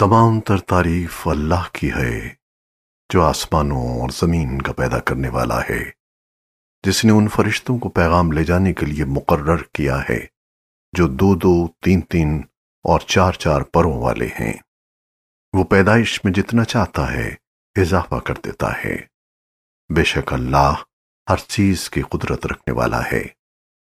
تمام تر تعریف اللہ کی ہے، جو آسمانوں اور زمین کا پیدا کرنے والا ہے، جس نے ان فرشتوں کو پیغام لے جانے کے لیے مقرر کیا ہے، جو دو دو، تین تین اور چار چار پروں والے ہیں۔ وہ پیدائش میں جتنا چاہتا ہے، اضافہ کر دیتا ہے۔ بے شک اللہ ہر چیز کی قدرت رکھنے والا ہے۔